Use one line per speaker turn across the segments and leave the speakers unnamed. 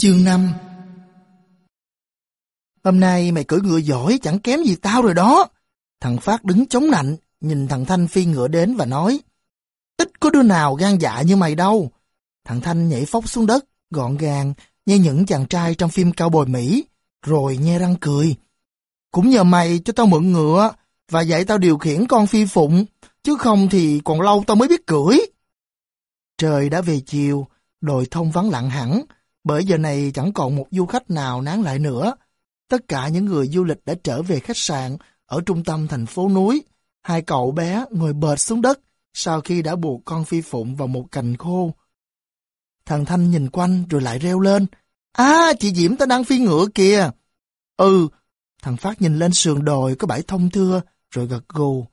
Chương 5 Hôm nay mày cưỡi ngựa giỏi chẳng kém gì tao rồi đó. Thằng Phát đứng chống nạnh, nhìn thằng Thanh phi ngựa đến và nói Ít có đứa nào gan dạ như mày đâu. Thằng Thanh nhảy phóc xuống đất, gọn gàng, như những chàng trai trong phim cao bồi Mỹ, rồi nhe răng cười. Cũng nhờ mày cho tao mượn ngựa, và dạy tao điều khiển con phi phụng, chứ không thì còn lâu tao mới biết cưỡi. Trời đã về chiều, đồi thông vắng lặng hẳn, bởi giờ này chẳng còn một du khách nào nán lại nữa. Tất cả những người du lịch đã trở về khách sạn ở trung tâm thành phố núi. Hai cậu bé ngồi bệt xuống đất sau khi đã buộc con phi phụng vào một cành khô. Thằng Thanh nhìn quanh rồi lại reo lên. À, chị Diễm ta đang phi ngựa kìa. Ừ, thằng Phát nhìn lên sườn đồi có bãi thông thưa rồi gật gù.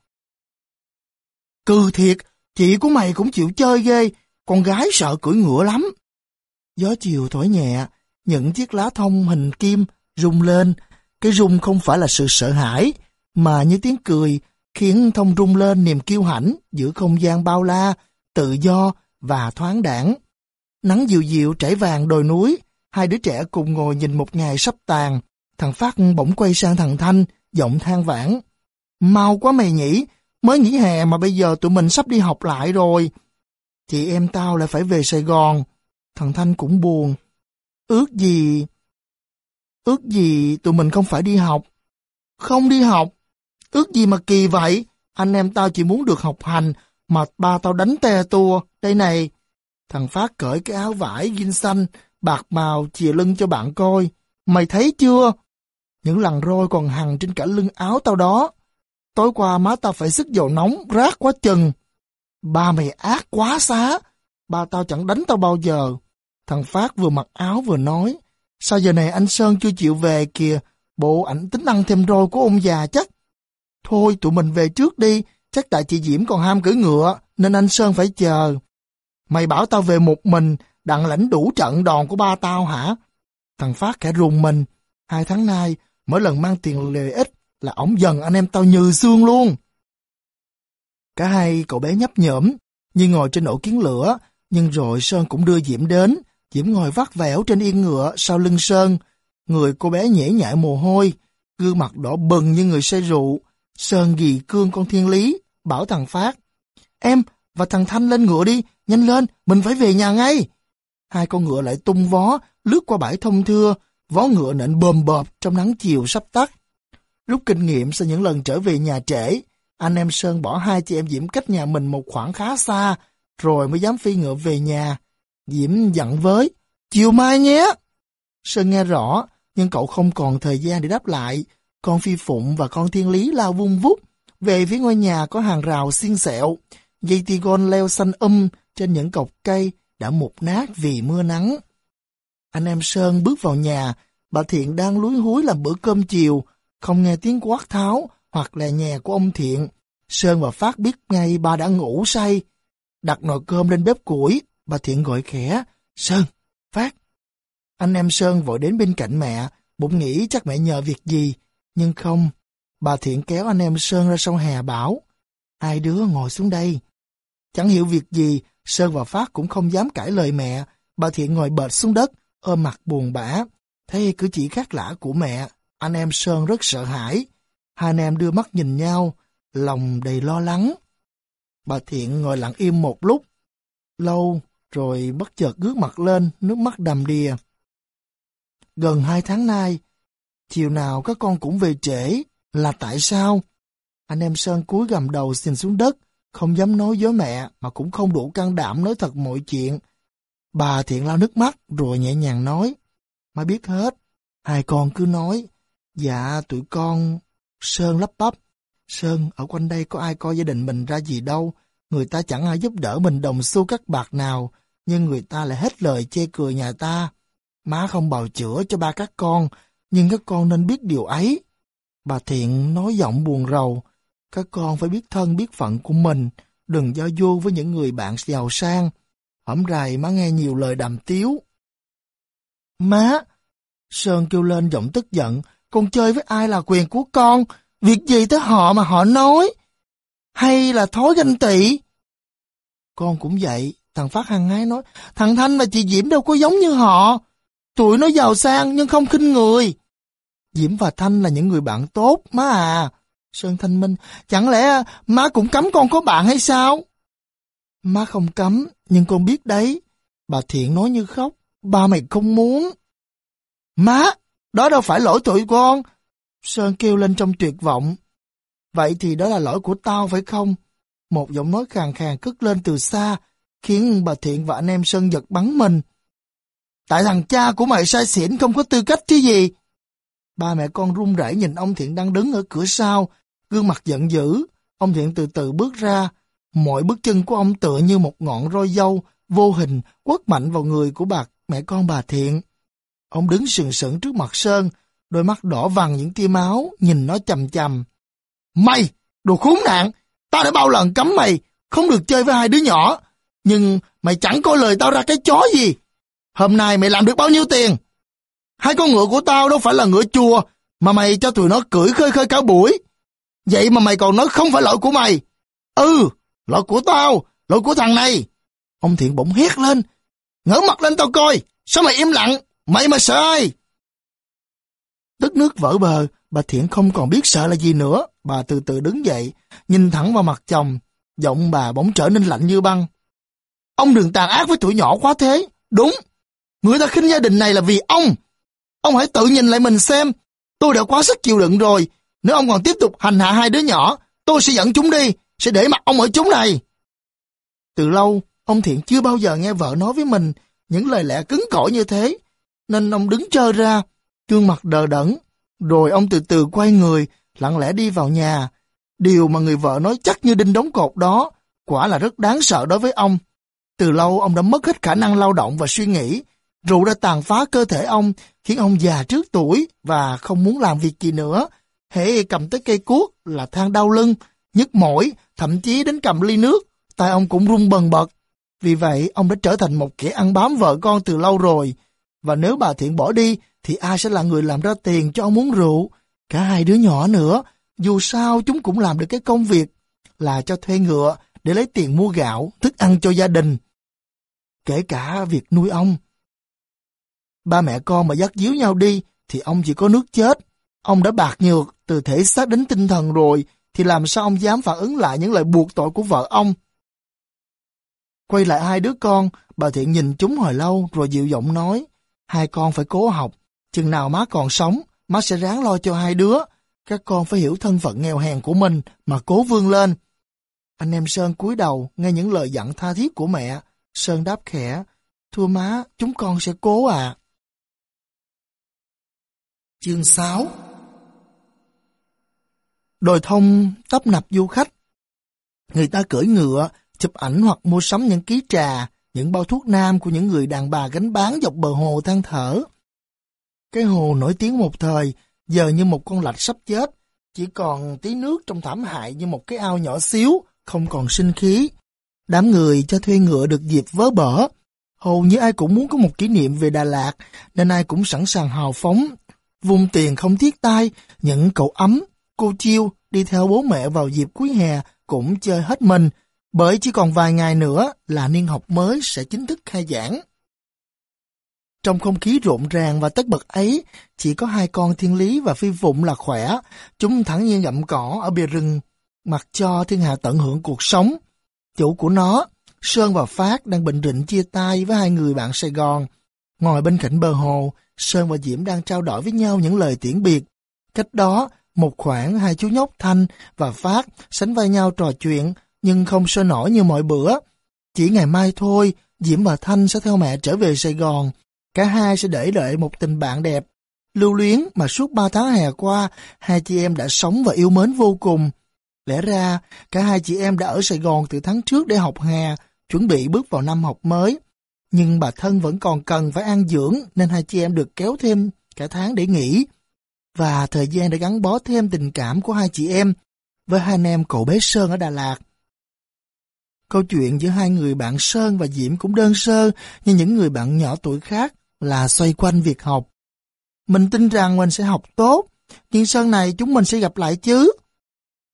Cừ thiệt, chị của mày cũng chịu chơi ghê, con gái sợ cưỡi ngựa lắm. Gió chiều thổi nhẹ, những chiếc lá thông hình kim rung lên. Cái rung không phải là sự sợ hãi, mà như tiếng cười, khiến thông rung lên niềm kiêu hãnh giữa không gian bao la, tự do và thoáng đẳng. Nắng dịu dịu trải vàng đồi núi, hai đứa trẻ cùng ngồi nhìn một ngày sắp tàn. Thằng Phát bỗng quay sang thằng Thanh, giọng than vãn. Mau quá mày nhỉ, mới nghỉ hè mà bây giờ tụi mình sắp đi học lại rồi. Chị em tao lại phải về Sài Gòn. Thằng Thanh cũng buồn. Ước gì... Ước gì tụi mình không phải đi học. Không đi học. Ước gì mà kỳ vậy. Anh em tao chỉ muốn được học hành, mà ba tao đánh te tua. Đây này. Thằng Phát cởi cái áo vải gin xanh, bạc màu chìa lưng cho bạn coi. Mày thấy chưa? Những lằn roi còn hằn trên cả lưng áo tao đó. Tối qua má tao phải sức dầu nóng, rác quá chừng. Ba mày ác quá xá. Ba tao chẳng đánh tao bao giờ. Thằng Phát vừa mặc áo vừa nói. Sao giờ này anh Sơn chưa chịu về kìa? Bộ ảnh tính ăn thêm roi của ông già chắc. Thôi tụi mình về trước đi. Chắc tại chị Diễm còn ham cưỡi ngựa, nên anh Sơn phải chờ. Mày bảo tao về một mình, đặng lãnh đủ trận đòn của ba tao hả? Thằng Phát khẽ rùng mình. Hai tháng nay, mỗi lần mang tiền lợi ích là ổng dần anh em tao như xương luôn. Cả hai cậu bé nhấp nhởm, như ngồi trên ổ kiến lửa, nhưng rồi Sơn cũng đưa Diễm đến. Diễm ngồi vắt vẻo trên yên ngựa sau lưng Sơn. Người cô bé nhễ nhại mồ hôi, gương mặt đỏ bừng như người say rượu. Sơn ghi cương con thiên lý, bảo thằng Phát. Em và thằng Thanh lên ngựa đi, nhanh lên, mình phải về nhà ngay. Hai con ngựa lại tung vó, lướt qua bãi thông thưa, vó ngựa nện bồm bộp trong nắng chiều sắp tắt. Rút kinh nghiệm sau những lần trở về nhà trễ, anh em Sơn bỏ hai chị em Diễm cách nhà mình một khoảng khá xa, rồi mới dám phi ngựa về nhà. Diễm dặn với, chiều mai nhé. Sơn nghe rõ, nhưng cậu không còn thời gian để đáp lại. Con Phi Phụng và con Thiên Lý lao vung vút, về phía ngôi nhà có hàng rào xiên xẹo, dây tigon leo xanh um trên những cọc cây đã mục nát vì mưa nắng. Anh em Sơn bước vào nhà, bà Thiện đang lúi húi làm bữa cơm chiều, không nghe tiếng quát tháo hoặc là nhà của ông Thiện. Sơn và Phát biết ngay ba đã ngủ say. Đặt nồi cơm lên bếp củi, bà Thiện gọi khẽ, Sơn, Phát. Anh em Sơn vội đến bên cạnh mẹ, bụng nghĩ chắc mẹ nhờ việc gì, nhưng không. Bà Thiện kéo anh em Sơn ra sau hè bảo, hai đứa ngồi xuống đây. Chẳng hiểu việc gì, Sơn và Phát cũng không dám cãi lời mẹ, bà Thiện ngồi bệt xuống đất, ôm mặt buồn bã. Thấy cử chỉ khác lạ của mẹ, anh em Sơn rất sợ hãi. Hai anh em đưa mắt nhìn nhau, lòng đầy lo lắng. Bà Thiện ngồi lặng im một lúc, lâu, rồi bất chợt ngước mặt lên, nước mắt đầm đìa. Gần hai tháng nay, chiều nào các con cũng về trễ, là tại sao? Anh em Sơn cúi gầm đầu xin xuống đất, không dám nói với mẹ mà cũng không đủ can đảm nói thật mọi chuyện. Bà Thiện lau nước mắt rồi nhẹ nhàng nói, má biết hết, hai con cứ nói, dạ tụi con... Sơn lắp bắp, Sơn ở quanh đây có ai coi gia đình mình ra gì đâu, người ta chẳng ai giúp đỡ mình đồng xu các bạc nào, nhưng người ta lại hết lời chê cười nhà ta. Má không bào chữa cho ba các con, nhưng các con nên biết điều ấy. Bà Thiện nói giọng buồn rầu, các con phải biết thân biết phận của mình, đừng giao du với những người bạn giàu sang. Hổng rày má nghe nhiều lời đàm tiếu. Má! Sơn kêu lên giọng tức giận, con chơi với ai là quyền của con, việc gì tới họ mà họ nói. Hay là thói ganh tị? Con cũng vậy, thằng Phát hăng hái nói, thằng Thanh và chị Diễm đâu có giống như họ. Tụi nó giàu sang nhưng không khinh người. Diễm và Thanh là những người bạn tốt, má à. Sơn Thanh Minh, chẳng lẽ má cũng cấm con có bạn hay sao? Má không cấm, nhưng con biết đấy. Bà Thiện nói như khóc, ba mày không muốn. Má, đó đâu phải lỗi tụi con. Sơn kêu lên trong tuyệt vọng. Vậy thì đó là lỗi của tao phải không? Một giọng nói khàn khàn cất lên từ xa, khiến bà Thiện và anh em Sơn giật bắn mình. Tại thằng cha của mày sai xỉn không có tư cách chứ gì. Ba mẹ con run rẩy nhìn ông Thiện đang đứng ở cửa sau, gương mặt giận dữ. Ông Thiện từ từ bước ra, mọi bước chân của ông tựa như một ngọn roi dâu, vô hình, quất mạnh vào người của bà mẹ con bà Thiện. Ông đứng sừng sững trước mặt Sơn, đôi mắt đỏ vàng những tia máu, nhìn nó chầm chầm. Mày, đồ khốn nạn, tao đã bao lần cấm mày, không được chơi với hai đứa nhỏ, nhưng mày chẳng có lời tao ra cái chó gì. Hôm nay mày làm được bao nhiêu tiền? Hai con ngựa của tao đâu phải là ngựa chùa, mà mày cho tụi nó cưỡi khơi khơi cả buổi. Vậy mà mày còn nói không phải lỗi của mày. Ừ, lỗi của tao, lỗi của thằng này. Ông Thiện bỗng hét lên. Ngỡ mặt lên tao coi, sao mày im lặng? Mày mà sợ ai? Đất nước vỡ bờ, bà Thiện không còn biết sợ là gì nữa. Bà từ từ đứng dậy, nhìn thẳng vào mặt chồng. Giọng bà bỗng trở nên lạnh như băng. Ông đừng tàn ác với tuổi nhỏ quá thế. Đúng, người ta khinh gia đình này là vì ông. Ông hãy tự nhìn lại mình xem. Tôi đã quá sức chịu đựng rồi. Nếu ông còn tiếp tục hành hạ hai đứa nhỏ, tôi sẽ dẫn chúng đi, sẽ để mặt ông ở chúng này. Từ lâu, ông Thiện chưa bao giờ nghe vợ nói với mình những lời lẽ cứng cỏi như thế, nên ông đứng trơ ra, gương mặt đờ đẫn. Rồi ông từ từ quay người, lặng lẽ đi vào nhà. Điều mà người vợ nói chắc như đinh đóng cột đó, quả là rất đáng sợ đối với ông. Từ lâu ông đã mất hết khả năng lao động và suy nghĩ. Rượu đã tàn phá cơ thể ông, khiến ông già trước tuổi và không muốn làm việc gì nữa. Hễ cầm tới cây cuốc là than đau lưng, nhức mỏi, thậm chí đến cầm ly nước, tay ông cũng run bần bật. Vì vậy, ông đã trở thành một kẻ ăn bám vợ con từ lâu rồi. Và nếu bà Thiện bỏ đi, thì ai sẽ là người làm ra tiền cho ông uống rượu? Cả hai đứa nhỏ nữa, dù sao chúng cũng làm được cái công việc là cho thuê ngựa để lấy tiền mua gạo, thức ăn cho gia đình. Kể cả việc nuôi ông. Ba mẹ con mà dắt díu nhau đi thì ông chỉ có nước chết. Ông đã bạc nhược từ thể xác đến tinh thần rồi thì làm sao ông dám phản ứng lại những lời buộc tội của vợ ông? Quay lại hai đứa con, bà Thiện nhìn chúng hồi lâu rồi dịu giọng nói, hai con phải cố học, chừng nào má còn sống, má sẽ ráng lo cho hai đứa, các con phải hiểu thân phận nghèo hèn của mình mà cố vươn lên. Anh em Sơn cúi đầu nghe những lời dặn tha thiết của mẹ, Sơn đáp khẽ, thưa má, chúng con sẽ cố à. Chương 6 Đồi thông tấp nập du khách. Người ta cưỡi ngựa, chụp ảnh hoặc mua sắm những ký trà, những bao thuốc nam của những người đàn bà gánh bán dọc bờ hồ than thở. Cái hồ nổi tiếng một thời, giờ như một con lạch sắp chết, chỉ còn tí nước trong thảm hại như một cái ao nhỏ xíu, không còn sinh khí. Đám người cho thuê ngựa được dịp vớ bở. Hầu như ai cũng muốn có một kỷ niệm về Đà Lạt, nên ai cũng sẵn sàng hào phóng, vùng tiền không thiết tai, những cậu ấm, cô chiêu đi theo bố mẹ vào dịp cuối hè cũng chơi hết mình, bởi chỉ còn vài ngày nữa là niên học mới sẽ chính thức khai giảng. Trong không khí rộn ràng và tất bật ấy, chỉ có hai con thiên lý và phi phụng là khỏe, chúng thẳng nhiên gặm cỏ ở bìa rừng, mặc cho thiên hạ tận hưởng cuộc sống. Chủ của nó, Sơn và Phát đang bệnh rịnh chia tay với hai người bạn Sài Gòn. Ngồi bên cạnh bờ hồ, Sơn và Diễm đang trao đổi với nhau những lời tiễn biệt. Cách đó, một khoảng hai chú nhóc Thanh và Phát sánh vai nhau trò chuyện, nhưng không sôi nổi như mọi bữa. Chỉ ngày mai thôi, Diễm và Thanh sẽ theo mẹ trở về Sài Gòn. Cả hai sẽ để đợi một tình bạn đẹp. Lưu luyến mà suốt ba tháng hè qua, hai chị em đã sống và yêu mến vô cùng. Lẽ ra, cả hai chị em đã ở Sài Gòn từ tháng trước để học hè, chuẩn bị bước vào năm học mới. Nhưng bà thân vẫn còn cần phải ăn dưỡng nên hai chị em được kéo thêm cả tháng để nghỉ. Và thời gian để gắn bó thêm tình cảm của hai chị em với hai anh em cậu bé Sơn ở Đà Lạt. Câu chuyện giữa hai người bạn Sơn và Diễm cũng đơn sơ như những người bạn nhỏ tuổi khác là xoay quanh việc học. Mình tin rằng mình sẽ học tốt, nhưng Sơn này chúng mình sẽ gặp lại chứ.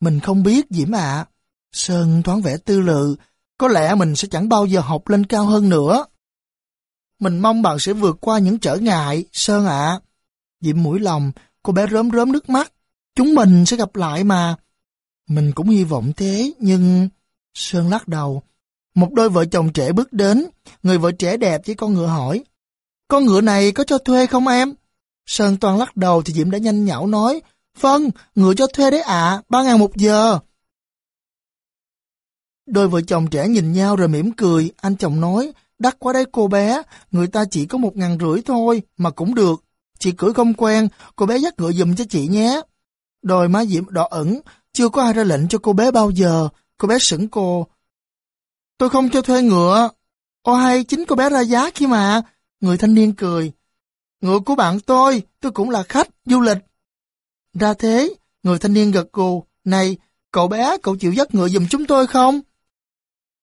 Mình không biết Diễm ạ. Sơn thoáng vẻ tư lự, có lẽ mình sẽ chẳng bao giờ học lên cao hơn nữa. Mình mong bạn sẽ vượt qua những trở ngại, Sơn ạ. diễm mũi lòng, cô bé rớm rớm nước mắt. Chúng mình sẽ gặp lại mà. Mình cũng hy vọng thế, nhưng... Sơn lắc đầu. Một đôi vợ chồng trẻ bước đến, người vợ trẻ đẹp với con ngựa hỏi. Con ngựa này có cho thuê không em? Sơn toàn lắc đầu thì diễm đã nhanh nhảo nói. Vâng, ngựa cho thuê đấy ạ, ba ngàn một giờ. Đôi vợ chồng trẻ nhìn nhau rồi mỉm cười, anh chồng nói, đắt quá đấy cô bé, người ta chỉ có một ngàn rưỡi thôi, mà cũng được. Chị cưỡi không quen, cô bé dắt ngựa dùm cho chị nhé. Đôi má Diễm đỏ ẩn, chưa có ai ra lệnh cho cô bé bao giờ, cô bé sững cô. Tôi không cho thuê ngựa. Ô hay, chính cô bé ra giá kia mà. Người thanh niên cười. Ngựa của bạn tôi, tôi cũng là khách, du lịch. Ra thế, người thanh niên gật gù. Này, cậu bé, cậu chịu dắt ngựa giùm chúng tôi không?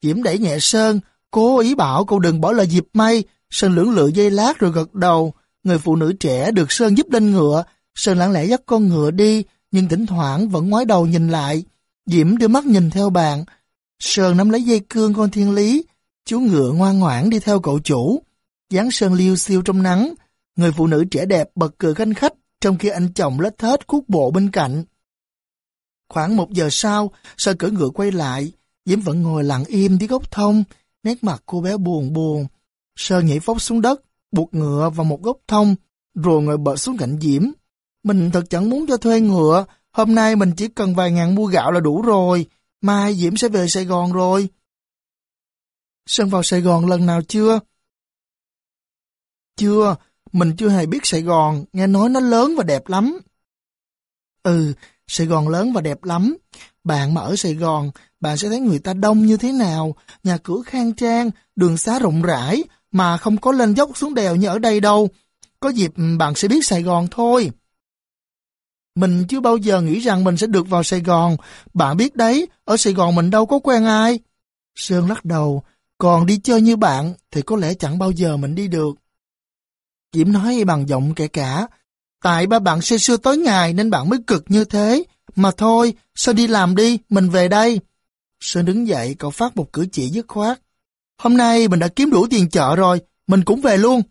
Diễm đẩy nhẹ Sơn, cố ý bảo cậu đừng bỏ lời dịp may. Sơn lưỡng lự dây lát rồi gật đầu. Người phụ nữ trẻ được Sơn giúp lên ngựa. Sơn lặng lẽ dắt con ngựa đi, nhưng thỉnh thoảng vẫn ngoái đầu nhìn lại. Diễm đưa mắt nhìn theo bạn. Sơn nắm lấy dây cương con thiên lý. Chú ngựa ngoan ngoãn đi theo cậu chủ. dáng Sơn liêu siêu trong nắng. Người phụ nữ trẻ đẹp bật cười khanh khách, trong khi anh chồng lết hết cuốc bộ bên cạnh. Khoảng một giờ sau, sơ cỡ ngựa quay lại. Diễm vẫn ngồi lặng im dưới gốc thông, nét mặt cô bé buồn buồn. sơ nhảy phóc xuống đất, buộc ngựa vào một gốc thông, rồi ngồi bật xuống cạnh Diễm. Mình thật chẳng muốn cho thuê ngựa, hôm nay mình chỉ cần vài ngàn mua gạo là đủ rồi, mai Diễm sẽ về Sài Gòn rồi. Sơn vào Sài Gòn lần nào chưa? Chưa, mình chưa hề biết Sài Gòn, nghe nói nó lớn và đẹp lắm. Ừ, Sài Gòn lớn và đẹp lắm. Bạn mà ở Sài Gòn, bạn sẽ thấy người ta đông như thế nào, nhà cửa khang trang, đường xá rộng rãi, mà không có lên dốc xuống đèo như ở đây đâu. Có dịp ừ, bạn sẽ biết Sài Gòn thôi. Mình chưa bao giờ nghĩ rằng mình sẽ được vào Sài Gòn. Bạn biết đấy, ở Sài Gòn mình đâu có quen ai. Sơn lắc đầu, còn đi chơi như bạn thì có lẽ chẳng bao giờ mình đi được. Diễm nói bằng giọng kẻ cả, tại ba bạn xưa xưa tối ngày nên bạn mới cực như thế. Mà thôi, sao đi làm đi, mình về đây. Sơn đứng dậy, cậu phát một cử chỉ dứt khoát. Hôm nay mình đã kiếm đủ tiền chợ rồi, mình cũng về luôn.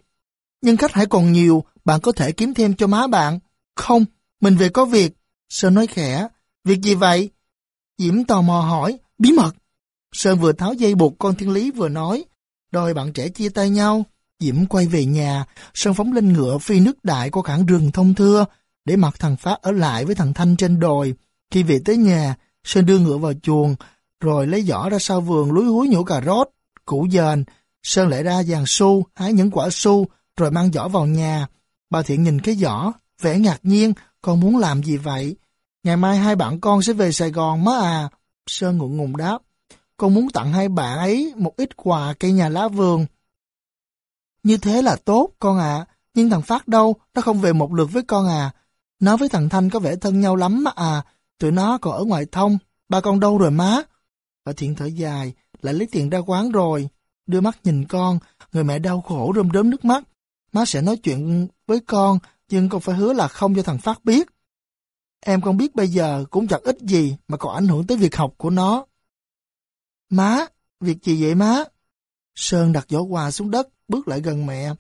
Nhưng khách hãy còn nhiều, bạn có thể kiếm thêm cho má bạn. Không, mình về có việc. Sơn nói khẽ, việc gì vậy? Diễm tò mò hỏi, bí mật. Sơn vừa tháo dây buộc con thiên lý vừa nói, đôi bạn trẻ chia tay nhau. Diễm quay về nhà, Sơn phóng lên ngựa phi nước đại qua cảng rừng thông thưa, để mặc thằng Phát ở lại với thằng Thanh trên đồi. Khi về tới nhà, Sơn đưa ngựa vào chuồng, rồi lấy giỏ ra sau vườn lúi húi nhổ cà rốt, củ dền. Sơn lại ra giàn su, hái những quả su, rồi mang giỏ vào nhà. Bà Thiện nhìn cái giỏ, vẻ ngạc nhiên, con muốn làm gì vậy? Ngày mai hai bạn con sẽ về Sài Gòn má à. Sơn ngượng ngùng đáp. Con muốn tặng hai bạn ấy một ít quà cây nhà lá vườn. Như thế là tốt con ạ. Nhưng thằng Phát đâu? Nó không về một lượt với con à. Nó với thằng Thanh có vẻ thân nhau lắm mà à. Tụi nó còn ở ngoài thông. Ba con đâu rồi má? Bà Thiện thở dài. Lại lấy tiền ra quán rồi. Đưa mắt nhìn con. Người mẹ đau khổ rơm rớm nước mắt. Má sẽ nói chuyện với con nhưng con phải hứa là không cho thằng Phát biết. Em con biết bây giờ cũng chẳng ít gì mà còn ảnh hưởng tới việc học của nó. Má, việc gì vậy má? Sơn đặt giỏ quà xuống đất, bước lại gần mẹ.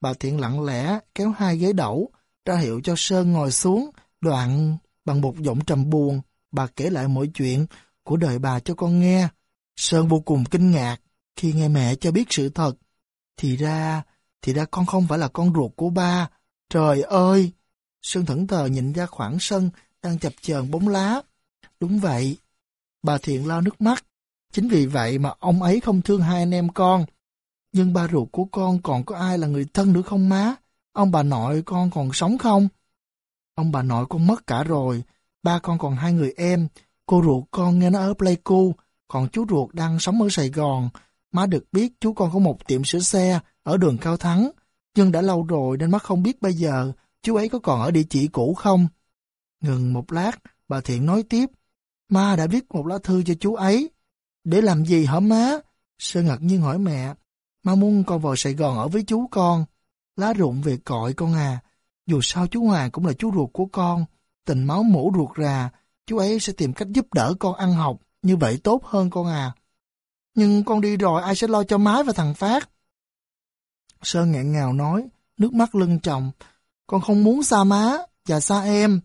Bà Thiện lặng lẽ kéo hai ghế đẩu, ra hiệu cho Sơn ngồi xuống, đoạn bằng một giọng trầm buồn, bà kể lại mọi chuyện của đời bà cho con nghe. Sơn vô cùng kinh ngạc khi nghe mẹ cho biết sự thật. Thì ra, thì ra con không phải là con ruột của ba, Trời ơi! Sơn thẫn thờ nhìn ra khoảng sân đang chập chờn bóng lá. Đúng vậy. Bà Thiện lau nước mắt. Chính vì vậy mà ông ấy không thương hai anh em con. Nhưng ba ruột của con còn có ai là người thân nữa không má? Ông bà nội con còn sống không? Ông bà nội con mất cả rồi. Ba con còn hai người em. Cô ruột con nghe nó ở Pleiku. Còn chú ruột đang sống ở Sài Gòn. Má được biết chú con có một tiệm sửa xe ở đường Cao Thắng. Nhưng đã lâu rồi nên má không biết bây giờ chú ấy có còn ở địa chỉ cũ không. Ngừng một lát, bà Thiện nói tiếp. Ma đã viết một lá thư cho chú ấy. Để làm gì hả má? Sơn ngạc nhiên hỏi mẹ mà muốn con vào Sài Gòn ở với chú con. Lá rụng về cội con à. Dù sao chú Hoàng cũng là chú ruột của con. Tình máu mổ ruột ra Chú ấy sẽ tìm cách giúp đỡ con ăn học. Như vậy tốt hơn con à. Nhưng con đi rồi ai sẽ lo cho mái và thằng Phát? Sơn nghẹn ngào nói, nước mắt lưng tròng. Con không muốn xa má và xa em.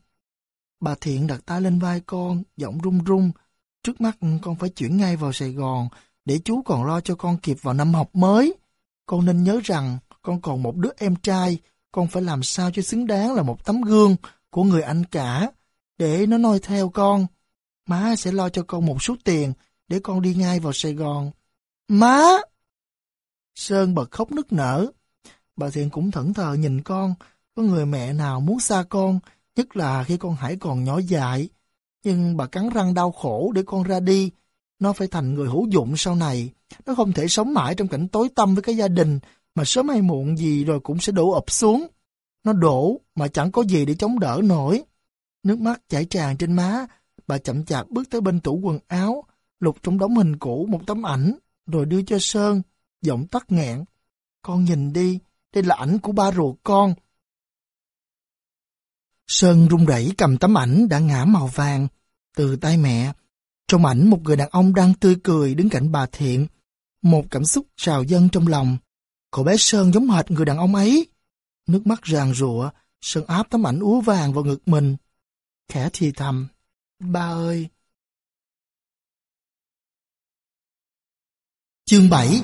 Bà Thiện đặt tay lên vai con, giọng run run. Trước mắt con phải chuyển ngay vào Sài Gòn, để chú còn lo cho con kịp vào năm học mới. Con nên nhớ rằng con còn một đứa em trai, con phải làm sao cho xứng đáng là một tấm gương của người anh cả, để nó noi theo con. Má sẽ lo cho con một số tiền để con đi ngay vào Sài Gòn. Má! Sơn bật khóc nức nở. Bà Thiện cũng thẫn thờ nhìn con, có người mẹ nào muốn xa con, nhất là khi con Hải còn nhỏ dại. Nhưng bà cắn răng đau khổ để con ra đi. Nó phải thành người hữu dụng sau này. Nó không thể sống mãi trong cảnh tối tăm với cái gia đình, mà sớm hay muộn gì rồi cũng sẽ đổ ập xuống. Nó đổ mà chẳng có gì để chống đỡ nổi. Nước mắt chảy tràn trên má, bà chậm chạp bước tới bên tủ quần áo, lục trong đống hình cũ một tấm ảnh, rồi đưa cho Sơn, giọng tắt nghẹn. Con nhìn đi, đây là ảnh của ba ruột con. Sơn run rẩy cầm tấm ảnh đã ngã màu vàng từ tay mẹ. Trong ảnh một người đàn ông đang tươi cười đứng cạnh bà Thiện. Một cảm xúc trào dâng trong lòng. Cậu bé Sơn giống hệt người đàn ông ấy. Nước mắt ràng rụa, Sơn áp tấm ảnh úa vàng vào ngực mình. Khẽ thì thầm. Ba ơi! Chương 7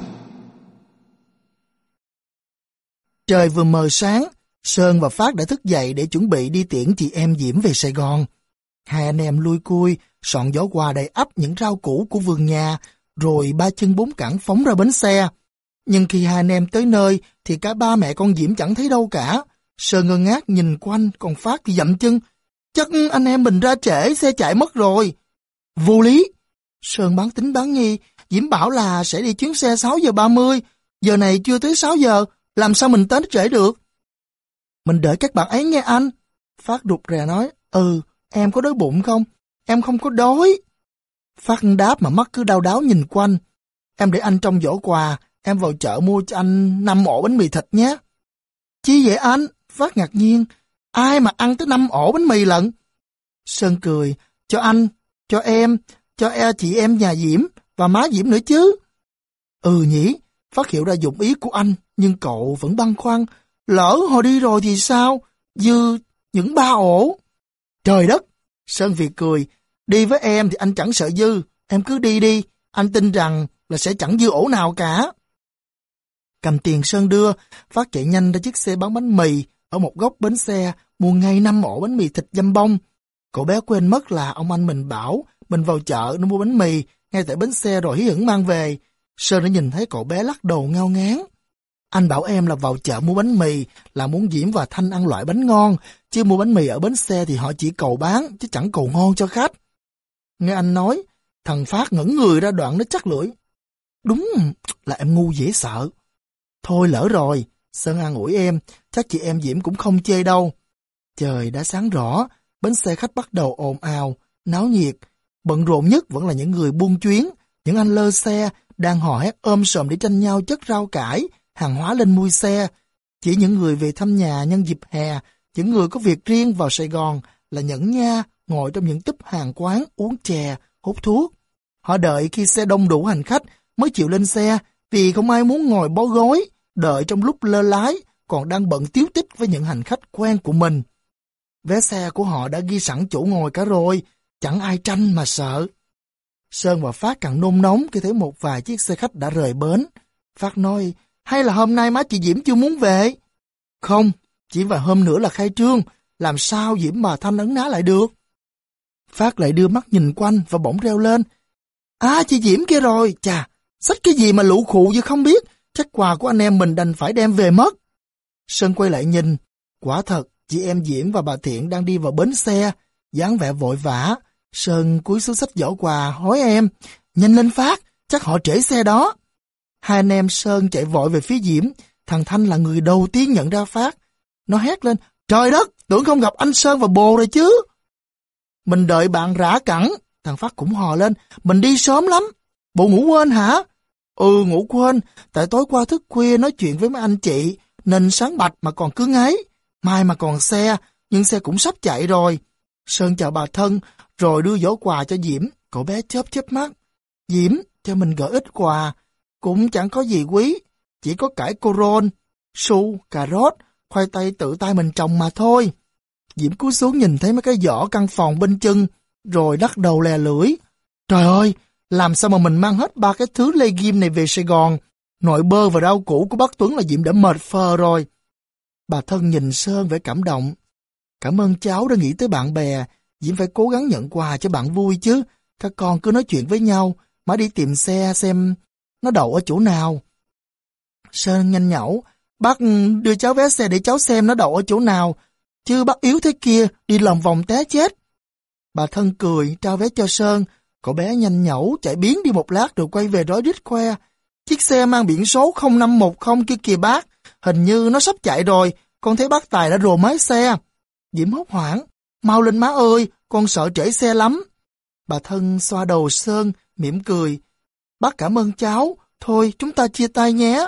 Trời vừa mờ sáng, Sơn và Phát đã thức dậy để chuẩn bị đi tiễn chị em Diễm về Sài Gòn. Hai anh em lui cui, soạn gió quà đầy ắp những rau củ của vườn nhà, rồi ba chân bốn cẳng phóng ra bến xe. Nhưng khi hai anh em tới nơi, thì cả ba mẹ con Diễm chẳng thấy đâu cả. Sơ ngơ ngác nhìn quanh, còn Phát thì dậm chân. Chắc anh em mình ra trễ, xe chạy mất rồi. Vô lý. Sơn bán tính bán nghi, Diễm bảo là sẽ đi chuyến xe 6 giờ 30, giờ này chưa tới 6 giờ, làm sao mình tới trễ được? Mình đợi các bạn ấy nghe anh. Phát đục rè nói, ừ, em có đói bụng không? Em không có đói. Phát đáp mà mắt cứ đau đáo nhìn quanh. Em để anh trong giỏ quà, em vào chợ mua cho anh 5 ổ bánh mì thịt nhé. Chi vậy anh? Phát ngạc nhiên. Ai mà ăn tới 5 ổ bánh mì lận? Sơn cười, cho anh, cho em, cho e chị em nhà Diễm và má Diễm nữa chứ. Ừ nhỉ, phát hiểu ra dụng ý của anh, nhưng cậu vẫn băn khoăn. Lỡ họ đi rồi thì sao? Dư những ba ổ. Trời đất! Sơn Việt cười. Đi với em thì anh chẳng sợ dư. Em cứ đi đi. Anh tin rằng là sẽ chẳng dư ổ nào cả. Cầm tiền Sơn đưa, Phát chạy nhanh ra chiếc xe bán bánh mì ở một góc bến xe, mua ngay năm ổ bánh mì thịt dăm bông. Cậu bé quên mất là ông anh mình bảo mình vào chợ nó mua bánh mì ngay tại bến xe rồi hí hửng mang về. Sơn đã nhìn thấy cậu bé lắc đầu ngao ngán. Anh bảo em là vào chợ mua bánh mì là muốn Diễm và Thanh ăn loại bánh ngon, chứ mua bánh mì ở bến xe thì họ chỉ cầu bán, chứ chẳng cầu ngon cho khách. Nghe anh nói, thằng Phát ngẩn người ra đoạn nó chắc lưỡi. Đúng là em ngu dễ sợ. Thôi lỡ rồi, Sơn an ủi em, chắc chị em Diễm cũng không chê đâu. Trời đã sáng rõ, bến xe khách bắt đầu ồn ào, náo nhiệt. Bận rộn nhất vẫn là những người buôn chuyến, những anh lơ xe, đang hò hét ôm sòm để tranh nhau chất rau cải, hàng hóa lên mui xe. Chỉ những người về thăm nhà nhân dịp hè, những người có việc riêng vào Sài Gòn là nhẫn nha, ngồi trong những túp hàng quán, uống chè, hút thuốc. Họ đợi khi xe đông đủ hành khách mới chịu lên xe vì không ai muốn ngồi bó gối, đợi trong lúc lơ lái, còn đang bận tiếu tích với những hành khách quen của mình. Vé xe của họ đã ghi sẵn chỗ ngồi cả rồi, chẳng ai tranh mà sợ. Sơn và Phát càng nôn nóng khi thấy một vài chiếc xe khách đã rời bến. Phát nói, hay là hôm nay má chị Diễm chưa muốn về? Không, chỉ vài hôm nữa là khai trương, làm sao Diễm mà Thanh ấn ná lại được? Phát lại đưa mắt nhìn quanh và bỗng reo lên. À, chị Diễm kia rồi, chà, sách cái gì mà lũ khụ chứ không biết, chắc quà của anh em mình đành phải đem về mất. Sơn quay lại nhìn, quả thật, chị em Diễm và bà Thiện đang đi vào bến xe, dáng vẻ vội vã. Sơn cúi xuống sách giỏ quà, hỏi em, nhanh lên Phát, chắc họ trễ xe đó. Hai anh em Sơn chạy vội về phía Diễm, thằng Thanh là người đầu tiên nhận ra Phát. Nó hét lên, trời đất, tưởng không gặp anh Sơn và bồ rồi chứ. Mình đợi bạn rã cẳng, thằng Phát cũng hò lên, mình đi sớm lắm. Bộ ngủ quên hả? Ừ, ngủ quên, tại tối qua thức khuya nói chuyện với mấy anh chị, nên sáng bạch mà còn cứ ngáy. Mai mà còn xe, nhưng xe cũng sắp chạy rồi. Sơn chào bà thân, rồi đưa giỏ quà cho Diễm, cậu bé chớp chớp mắt. Diễm, cho mình gửi ít quà, cũng chẳng có gì quý, chỉ có cải cô rôn. su, cà rốt, khoai tây tự tay mình trồng mà thôi. Diễm cúi xuống nhìn thấy mấy cái giỏ căn phòng bên chân, rồi đắt đầu lè lưỡi. Trời ơi, làm sao mà mình mang hết ba cái thứ lê ghim này về Sài Gòn? Nội bơ và rau củ của bác Tuấn là Diễm đã mệt phờ rồi. Bà thân nhìn Sơn vẻ cảm động. Cảm ơn cháu đã nghĩ tới bạn bè. Diễm phải cố gắng nhận quà cho bạn vui chứ. Các con cứ nói chuyện với nhau, mà đi tìm xe xem nó đậu ở chỗ nào. Sơn nhanh nhẩu, bác ừ, đưa cháu vé xe để cháu xem nó đậu ở chỗ nào. Chứ bác yếu thế kia, đi lòng vòng té chết. Bà thân cười, trao vé cho Sơn. Cậu bé nhanh nhẩu, chạy biến đi một lát rồi quay về rối rít khoe. Chiếc xe mang biển số 0510 kia kìa bác. Hình như nó sắp chạy rồi, con thấy bác Tài đã rồ máy xe. Diễm hốt hoảng, mau lên má ơi, con sợ trễ xe lắm. Bà thân xoa đầu Sơn, mỉm cười. Bác cảm ơn cháu, thôi chúng ta chia tay nhé.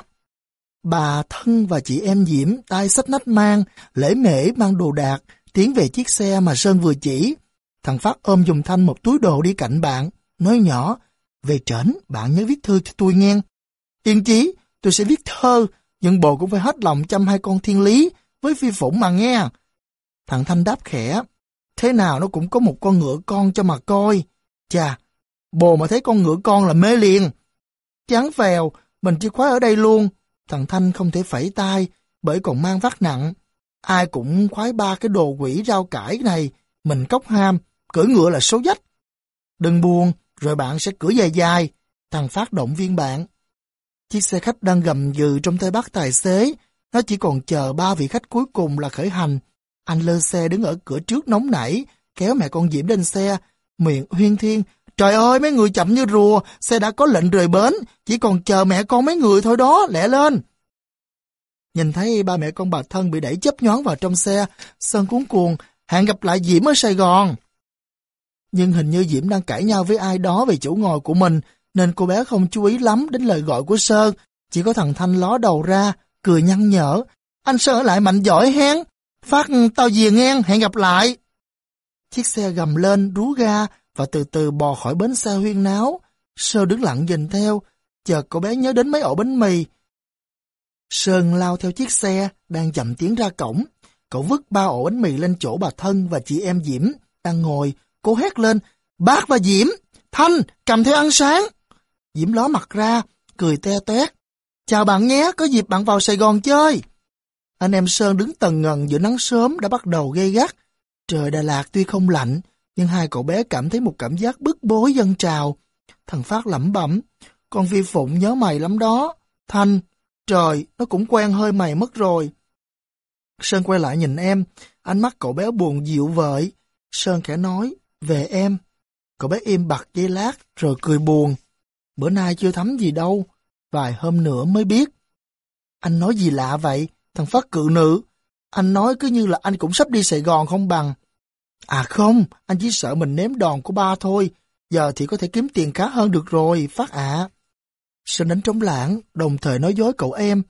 Bà thân và chị em Diễm tay sách nách mang, lễ mễ mang đồ đạc, tiến về chiếc xe mà Sơn vừa chỉ. Thằng Phát ôm dùng thanh một túi đồ đi cạnh bạn, nói nhỏ, về trển, bạn nhớ viết thư cho tôi nghe. Yên chí, tôi sẽ viết thơ, nhưng bồ cũng phải hết lòng chăm hai con thiên lý với phi phụng mà nghe. Thằng Thanh đáp khẽ, thế nào nó cũng có một con ngựa con cho mà coi. Chà, bồ mà thấy con ngựa con là mê liền. Chán phèo, mình chỉ khóa ở đây luôn. Thằng Thanh không thể phẩy tay, bởi còn mang vác nặng. Ai cũng khoái ba cái đồ quỷ rau cải này, mình cốc ham, cưỡi ngựa là số dách. Đừng buồn, rồi bạn sẽ cưỡi dài dài. Thằng phát động viên bạn. Chiếc xe khách đang gầm gừ trong tay bác tài xế. Nó chỉ còn chờ ba vị khách cuối cùng là khởi hành. Anh lơ xe đứng ở cửa trước nóng nảy, kéo mẹ con Diễm lên xe, miệng huyên thiên. Trời ơi, mấy người chậm như rùa, xe đã có lệnh rời bến, chỉ còn chờ mẹ con mấy người thôi đó, lẹ lên. Nhìn thấy ba mẹ con bà thân bị đẩy chấp nhón vào trong xe, Sơn cuốn cuồng, hẹn gặp lại Diễm ở Sài Gòn. Nhưng hình như Diễm đang cãi nhau với ai đó về chỗ ngồi của mình, nên cô bé không chú ý lắm đến lời gọi của Sơn. Chỉ có thằng Thanh ló đầu ra, cười nhăn nhở. Anh Sơn ở lại mạnh giỏi hén. Phát tao về ngang, hẹn gặp lại. Chiếc xe gầm lên, rú ga và từ từ bò khỏi bến xe huyên náo. Sơn đứng lặng nhìn theo, chờ cậu bé nhớ đến mấy ổ bánh mì. Sơn lao theo chiếc xe, đang chậm tiến ra cổng. Cậu vứt ba ổ bánh mì lên chỗ bà Thân và chị em Diễm, đang ngồi. Cô hét lên, bác và Diễm, Thanh, cầm theo ăn sáng. Diễm ló mặt ra, cười te toét. Chào bạn nhé, có dịp bạn vào Sài Gòn chơi. Anh em Sơn đứng tần ngần giữa nắng sớm đã bắt đầu gây gắt. Trời Đà Lạt tuy không lạnh, nhưng hai cậu bé cảm thấy một cảm giác bức bối dân trào. Thằng Phát lẩm bẩm, con Vi Phụng nhớ mày lắm đó. Thanh, trời, nó cũng quen hơi mày mất rồi. Sơn quay lại nhìn em, ánh mắt cậu bé buồn dịu vợi. Sơn khẽ nói, về em. Cậu bé im bặt giây lát, rồi cười buồn. Bữa nay chưa thấm gì đâu, vài hôm nữa mới biết. Anh nói gì lạ vậy, thằng Phát cự nữ. Anh nói cứ như là anh cũng sắp đi Sài Gòn không bằng. À không, anh chỉ sợ mình nếm đòn của ba thôi. Giờ thì có thể kiếm tiền khá hơn được rồi, Phát ạ. À. Sơn đánh trống lãng, đồng thời nói dối cậu em.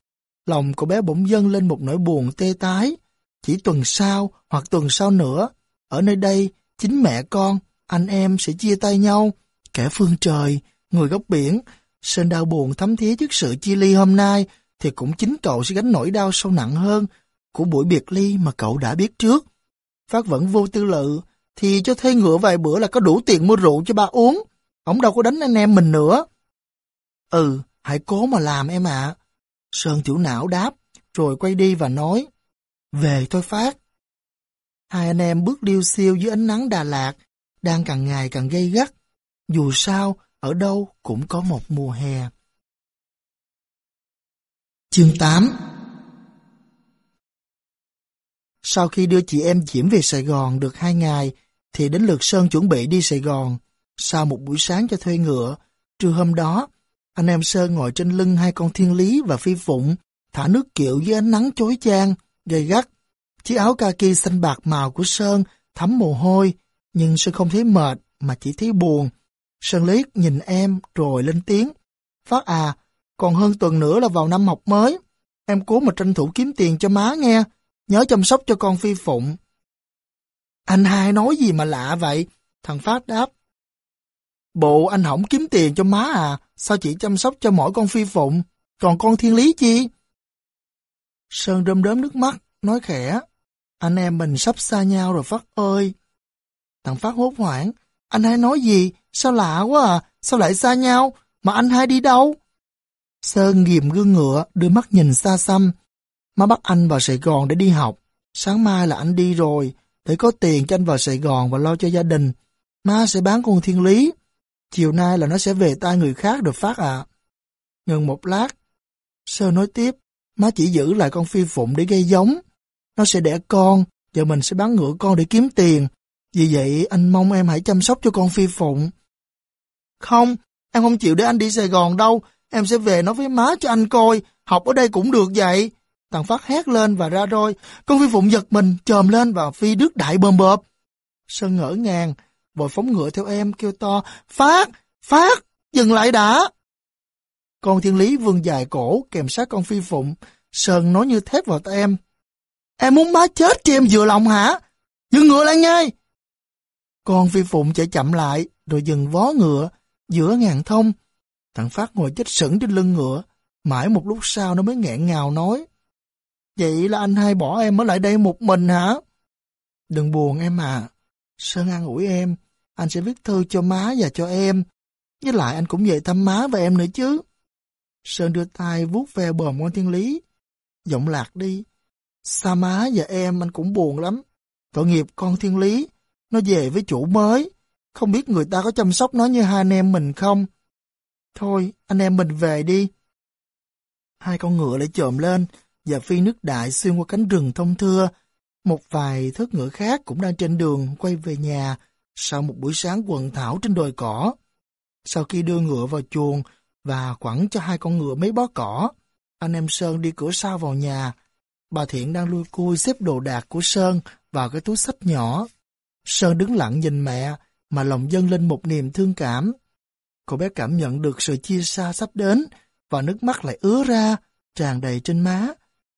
Lòng cậu bé bỗng dâng lên một nỗi buồn tê tái. Chỉ tuần sau hoặc tuần sau nữa, ở nơi đây, chính mẹ con, anh em sẽ chia tay nhau. Kẻ phương trời, người góc biển, Sơn đau buồn thấm thía trước sự chia ly hôm nay, thì cũng chính cậu sẽ gánh nỗi đau sâu nặng hơn của buổi biệt ly mà cậu đã biết trước. Phát vẫn vô tư lự, thì cho thuê ngựa vài bữa là có đủ tiền mua rượu cho ba uống. Ông đâu có đánh anh em mình nữa. Ừ, hãy cố mà làm em ạ. Sơn tiểu não đáp, rồi quay đi và nói, về thôi Phát. Hai anh em bước điêu siêu dưới ánh nắng Đà Lạt, đang càng ngày càng gây gắt. Dù sao, ở đâu cũng có một mùa hè. Chương 8 sau khi đưa chị em Diễm về Sài Gòn được hai ngày, thì đến lượt Sơn chuẩn bị đi Sài Gòn. Sau một buổi sáng cho thuê ngựa, trưa hôm đó, anh em Sơn ngồi trên lưng hai con thiên lý và phi phụng, thả nước kiệu dưới ánh nắng chói chang, gay gắt. Chiếc áo kaki xanh bạc màu của Sơn thấm mồ hôi, nhưng Sơn không thấy mệt mà chỉ thấy buồn. Sơn liếc nhìn em rồi lên tiếng. Phát à, còn hơn tuần nữa là vào năm học mới. Em cố mà tranh thủ kiếm tiền cho má nghe. Nhớ chăm sóc cho con Phi Phụng. Anh hai nói gì mà lạ vậy? Thằng Phát đáp. Bộ anh hỏng kiếm tiền cho má à? Sao chỉ chăm sóc cho mỗi con Phi Phụng? Còn con Thiên Lý chi? Sơn đơm đớm nước mắt, nói khẽ. Anh em mình sắp xa nhau rồi Phát ơi. Thằng Phát hốt hoảng. Anh hai nói gì? Sao lạ quá à? Sao lại xa nhau? Mà anh hai đi đâu? Sơn ghim gương ngựa, đưa mắt nhìn xa xăm. Má bắt anh vào Sài Gòn để đi học. Sáng mai là anh đi rồi, để có tiền cho anh vào Sài Gòn và lo cho gia đình. Má sẽ bán con thiên lý. Chiều nay là nó sẽ về tay người khác được phát ạ. À. Ngừng một lát, Sơ nói tiếp, má chỉ giữ lại con phi phụng để gây giống. Nó sẽ đẻ con, và mình sẽ bán ngựa con để kiếm tiền. Vì vậy anh mong em hãy chăm sóc cho con phi phụng. Không, em không chịu để anh đi Sài Gòn đâu. Em sẽ về nói với má cho anh coi, học ở đây cũng được vậy. Thằng Phát hét lên và ra roi. Con phi phụng giật mình, chồm lên và phi đứt đại bơm bợp. Sơn ngỡ ngàng, vội phóng ngựa theo em kêu to. Phát! Phát! Dừng lại đã! Con thiên lý vươn dài cổ kèm sát con phi phụng. Sơn nói như thép vào tay em. Em muốn má chết cho em vừa lòng hả? Dừng ngựa lại ngay! Con phi phụng chạy chậm lại, rồi dừng vó ngựa, giữa ngàn thông. Thằng Phát ngồi chết sững trên lưng ngựa, mãi một lúc sau nó mới nghẹn ngào nói. Vậy là anh hai bỏ em ở lại đây một mình hả? Đừng buồn em à. Sơn an ủi em, anh sẽ viết thư cho má và cho em. Với lại anh cũng về thăm má và em nữa chứ. Sơn đưa tay vuốt ve bờm con thiên lý. Giọng lạc đi. Sa má và em anh cũng buồn lắm. Tội nghiệp con thiên lý. Nó về với chủ mới. Không biết người ta có chăm sóc nó như hai anh em mình không? Thôi, anh em mình về đi. Hai con ngựa lại trộm lên và phi nước đại xuyên qua cánh rừng thông thưa. Một vài thớt ngựa khác cũng đang trên đường quay về nhà sau một buổi sáng quần thảo trên đồi cỏ. Sau khi đưa ngựa vào chuồng và quẳng cho hai con ngựa mấy bó cỏ, anh em Sơn đi cửa sau vào nhà. Bà Thiện đang lui cui xếp đồ đạc của Sơn vào cái túi sách nhỏ. Sơn đứng lặng nhìn mẹ, mà lòng dâng lên một niềm thương cảm. Cô bé cảm nhận được sự chia xa sắp đến, và nước mắt lại ứa ra, tràn đầy trên má.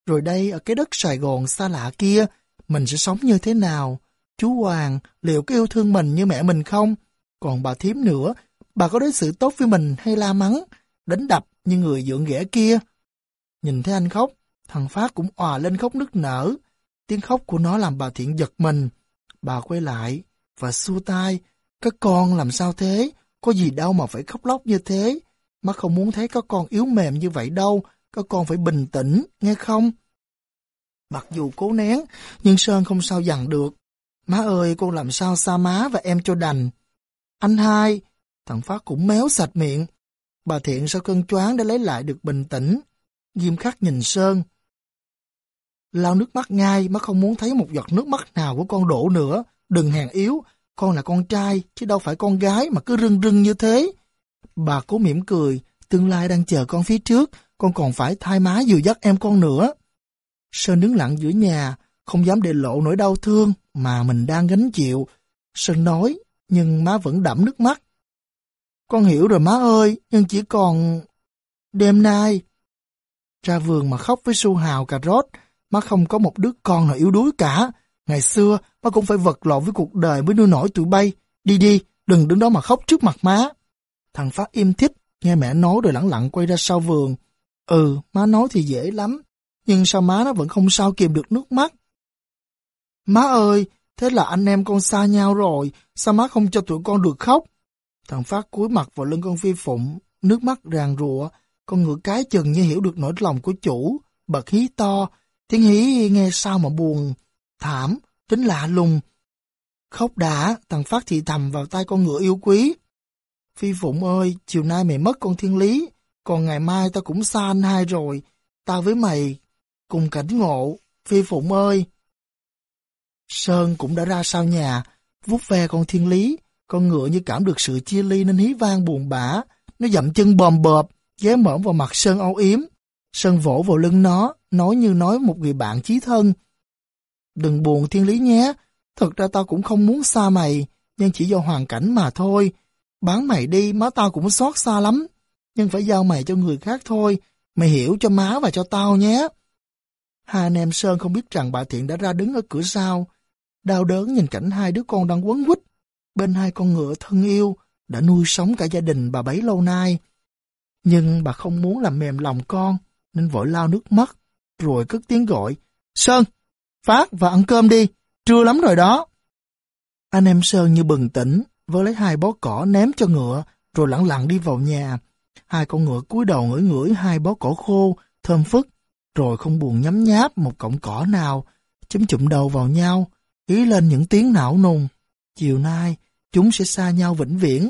Rồi đây, ở cái đất Sài Gòn xa lạ kia, mình sẽ sống như thế nào? Chú Hoàng, liệu có yêu thương mình như mẹ mình không? Còn bà thím nữa, bà có đối xử tốt với mình hay la mắng, đánh đập như người dưỡng ghẻ kia? Nhìn thấy anh khóc, thằng Phát cũng òa lên khóc nức nở. Tiếng khóc của nó làm bà Thiện giật mình. Bà quay lại và xua tay. Các con làm sao thế? Có gì đâu mà phải khóc lóc như thế? Má không muốn thấy các con yếu mềm như vậy đâu. Các con phải bình tĩnh, nghe không? Mặc dù cố nén, nhưng Sơn không sao dằn được. Má ơi, con làm sao xa má và em cho đành. Anh hai, thằng Phát cũng méo sạch miệng. Bà Thiện sau cơn choáng đã lấy lại được bình tĩnh. Nghiêm khắc nhìn Sơn. Lau nước mắt ngay, má không muốn thấy một giọt nước mắt nào của con đổ nữa. Đừng hèn yếu, con là con trai, chứ đâu phải con gái mà cứ rưng rưng như thế. Bà cố mỉm cười, tương lai đang chờ con phía trước, con còn phải thay má dìu dắt em con nữa. Sơn đứng lặng giữa nhà, không dám để lộ nỗi đau thương mà mình đang gánh chịu. Sơn nói, nhưng má vẫn đẫm nước mắt. Con hiểu rồi má ơi, nhưng chỉ còn... Đêm nay... Ra vườn mà khóc với su hào cà rốt, má không có một đứa con nào yếu đuối cả. Ngày xưa, má cũng phải vật lộn với cuộc đời mới nuôi nổi tụi bay. Đi đi, đừng đứng đó mà khóc trước mặt má. Thằng Phát im thích, nghe mẹ nói rồi lặng lặng quay ra sau vườn. Ừ, má nói thì dễ lắm, nhưng sao má nó vẫn không sao kìm được nước mắt. Má ơi, thế là anh em con xa nhau rồi, sao má không cho tụi con được khóc? Thằng Phát cúi mặt vào lưng con phi phụng, nước mắt ràng rụa, con ngựa cái chừng như hiểu được nỗi lòng của chủ, bật hí to, tiếng hí nghe sao mà buồn, thảm, tính lạ lùng. Khóc đã, thằng Phát thì thầm vào tay con ngựa yêu quý. Phi Phụng ơi, chiều nay mày mất con thiên lý, còn ngày mai tao cũng xa anh hai rồi, tao với mày cùng cảnh ngộ, Phi Phụng ơi. Sơn cũng đã ra sau nhà, vuốt ve con thiên lý, con ngựa như cảm được sự chia ly nên hí vang buồn bã, nó dậm chân bòm bợp, ghé mõm vào mặt Sơn âu yếm. Sơn vỗ vào lưng nó, nói như nói một người bạn chí thân. Đừng buồn thiên lý nhé, thật ra tao cũng không muốn xa mày, nhưng chỉ do hoàn cảnh mà thôi. Bán mày đi, má tao cũng xót xa lắm, nhưng phải giao mày cho người khác thôi, mày hiểu cho má và cho tao nhé. Hai anh em Sơn không biết rằng bà Thiện đã ra đứng ở cửa sau, đau đớn nhìn cảnh hai đứa con đang quấn quýt bên hai con ngựa thân yêu đã nuôi sống cả gia đình bà bấy lâu nay. Nhưng bà không muốn làm mềm lòng con, nên vội lao nước mắt. rồi cất tiếng gọi. Sơn, Phát và ăn cơm đi, trưa lắm rồi đó. Anh em Sơn như bừng tỉnh, vơ lấy hai bó cỏ ném cho ngựa, rồi lặng lặng đi vào nhà. Hai con ngựa cúi đầu ngửi ngửi hai bó cỏ khô, thơm phức, rồi không buồn nhấm nháp một cọng cỏ nào, chấm chụm đầu vào nhau, ý lên những tiếng não nùng. Chiều nay, chúng sẽ xa nhau vĩnh viễn.